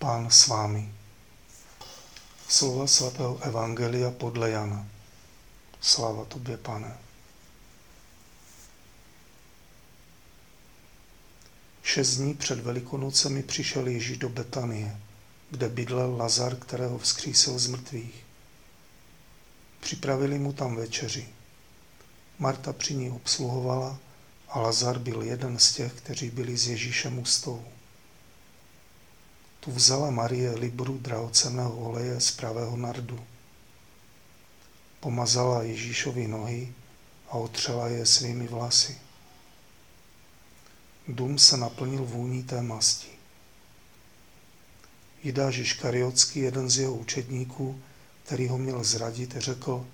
Pán s vámi. Slova svatého Evangelia podle Jana. Sláva tobě, pane. Šest dní před Velikonocemi přišel Ježíš do Betanie, kde bydlel Lazar, kterého vzkřísil z mrtvých. Připravili mu tam večeři. Marta při ní obsluhovala a Lazar byl jeden z těch, kteří byli s Ježíšem u stolu. Tu vzala Marie libru drahoceného oleje z pravého nardu. Pomazala Ježíšovi nohy a otřela je svými vlasy. Dům se naplnil vůní té masti. Jidáš Iškariotský, jeden z jeho učedníků, který ho měl zradit, řekl,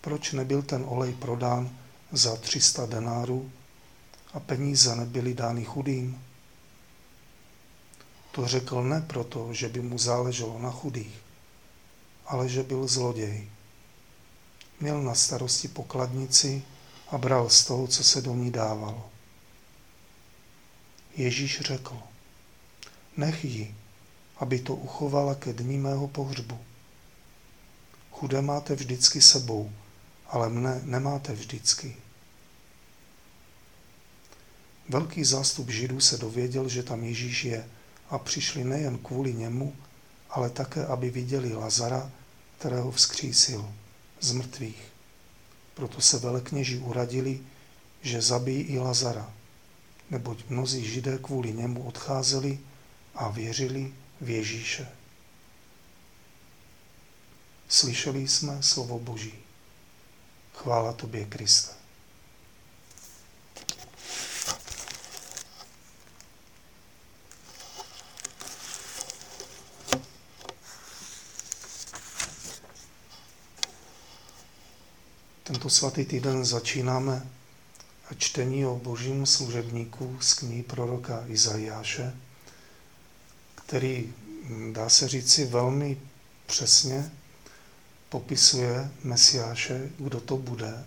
proč nebyl ten olej prodán za 300 denárů a peníze nebyly dány chudým? To řekl ne proto, že by mu záleželo na chudých, ale že byl zloděj. Měl na starosti pokladnici a bral z toho, co se do ní dávalo. Ježíš řekl, nech ji, aby to uchovala ke dní mého pohřbu. Chudé máte vždycky sebou, ale mne nemáte vždycky. Velký zástup Židů se dověděl, že tam Ježíš je a přišli nejen kvůli němu, ale také, aby viděli Lazara, kterého vzkřísil z mrtvých. Proto se velekněží uradili, že zabijí i Lazara, neboť mnozí židé kvůli němu odcházeli a věřili v Ježíše. Slyšeli jsme slovo Boží. Chvála tobě, Kriste. Tento svatý týden začínáme čtení o božím služebníku z knihy proroka Izajáše, který, dá se říci, velmi přesně popisuje Mesiáše, kdo to bude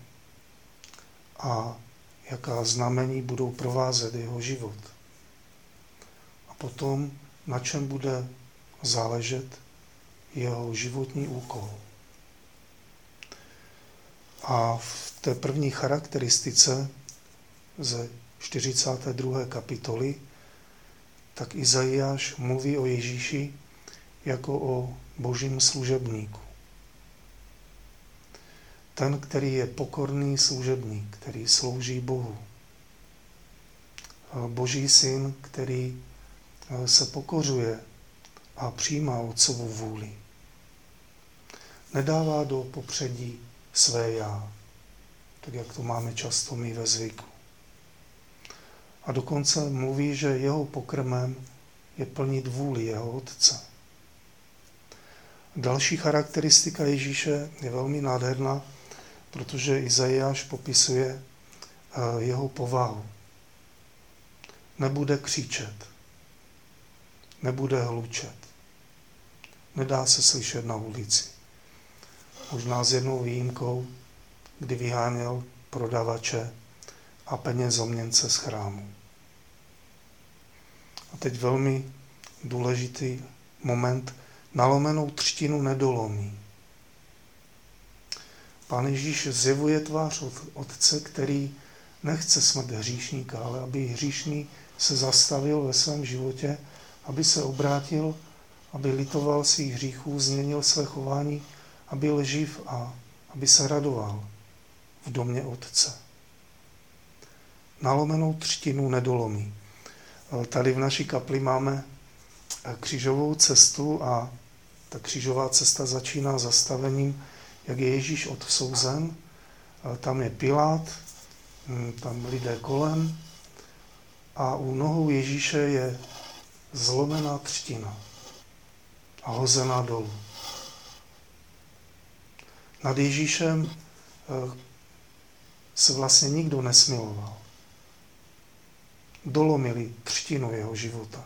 a jaká znamení budou provázet jeho život. A potom, na čem bude záležet jeho životní úkol. A v té první charakteristice ze 42. kapitoly, tak Izajáš mluví o Ježíši jako o božím služebníku. Ten, který je pokorný služebník, který slouží Bohu. Boží syn, který eh, se pokořuje a přijímá otcovu vůli. Nedává do popředí své já, tak jak to máme často my ve zvyku. A dokonce mluví, že jeho pokrmem je plnit vůli jeho otce. Další charakteristika Ježíše je velmi nádherná, protože Izajáš popisuje eh, jeho povahu. Nebude křičet, nebude hlučet, nedá se slyšet na ulici. Možná s jednou výjimkou, kdy vyháněl prodavače a penězomněnce z chrámu. A teď velmi důležitý moment. Nalomenou třtinu nedolomí. Pán Ježíš zjevuje tvář od Otce, který nechce smrt hříšníka, ale aby hříšný se zastavil ve svém životě, aby se obrátil, aby litoval svých hříchů, změnil své chování a byl živ a aby se radoval v domě Otce. Nalomenou třtinu nedolomí. Tady v naší kapli máme křížovou cestu a ta křížová cesta začíná zastavením, jak je Ježíš odsouzen. Tam je Pilát, hm, tam lidé kolem a u nohou Ježíše je zlomená třtina a hozená dolů nad Ježíšem eh, se vlastně nikdo nesmiloval. Dolomili třtinu jeho života.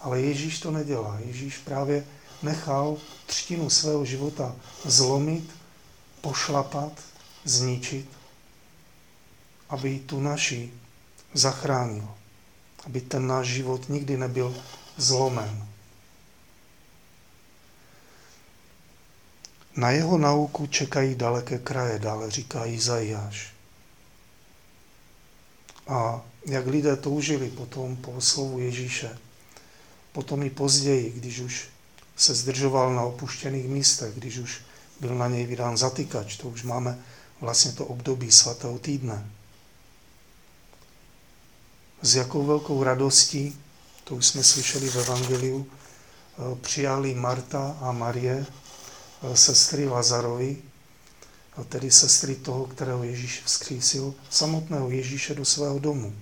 Ale Ježíš to nedělá. Ježíš právě nechal třtinu svého života zlomit, pošlapat, zničit, aby tu naši zachránil. Aby ten náš život nikdy nebyl zlomen, Na jeho nauku čekají daleké kraje, dále říká Izajáš. A jak lidé toužili potom po slovu Ježíše, potom i později, když už se zdržoval na opuštěných místech, když už byl na něj vydán zatykač, to už máme vlastně to období svatého týdne. S jakou velkou radostí, to už jsme slyšeli v Evangeliu, eh, přijali Marta a Marie, sestry Lazarovi, tedy sestry toho, kterého Ježíš vzkřísil, samotného Ježíše do svého domu.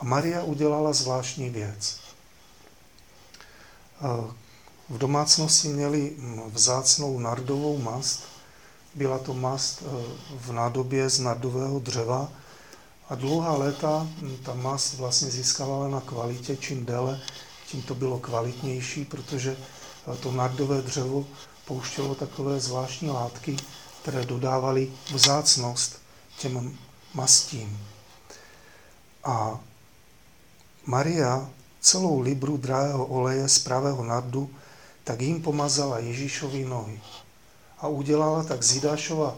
A Maria udělala zvláštní věc. V domácnosti měli vzácnou nardovou mast. Byla to mast v nádobě z nardového dřeva, a dlouhá léta ta mast vlastně získávala na kvalitě, čím déle, tím to bylo kvalitnější, protože to nardové dřevo pouštělo takové zvláštní látky, které dodávaly vzácnost těm mastím. A Maria celou libru drahého oleje z pravého nardu tak jim pomazala Ježíšovi nohy a udělala tak z Jidášova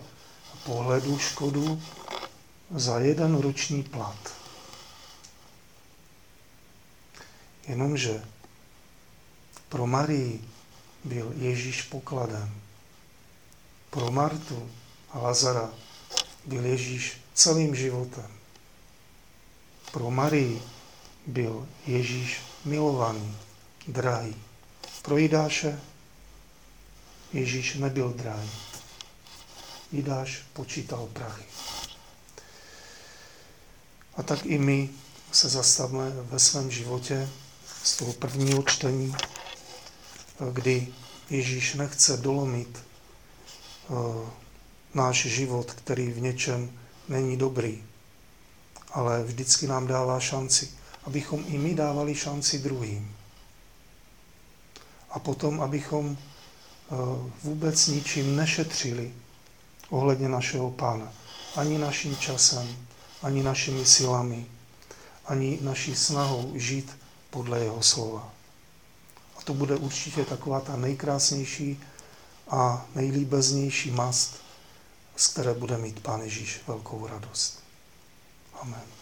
pohledu škodu za jeden roční plat. Jenomže pro Marii byl Ježíš pokladem. Pro Martu a Lazara byl Ježíš celým životem. Pro Marii byl Ježíš milovaný, drahý. Pro Jidáše Ježíš nebyl drahý. Jidáš počítal prachy. A tak i my se zastavme ve svém životě z toho prvního čtení, kdy Ježíš nechce dolomit eh, náš život, který v něčem není dobrý, ale vždycky nám dává šanci, abychom i my dávali šanci druhým. A potom, abychom eh, vůbec ničím nešetřili ohledně našeho pána. Ani naším časem, ani našimi silami, ani naší snahou žít podle jeho slova. To bude určitě taková ta nejkrásnější a nejlíbeznější mast, z které bude mít Pán Ježíš velkou radost. Amen.